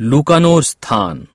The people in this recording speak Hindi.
लुकानोर स्थान।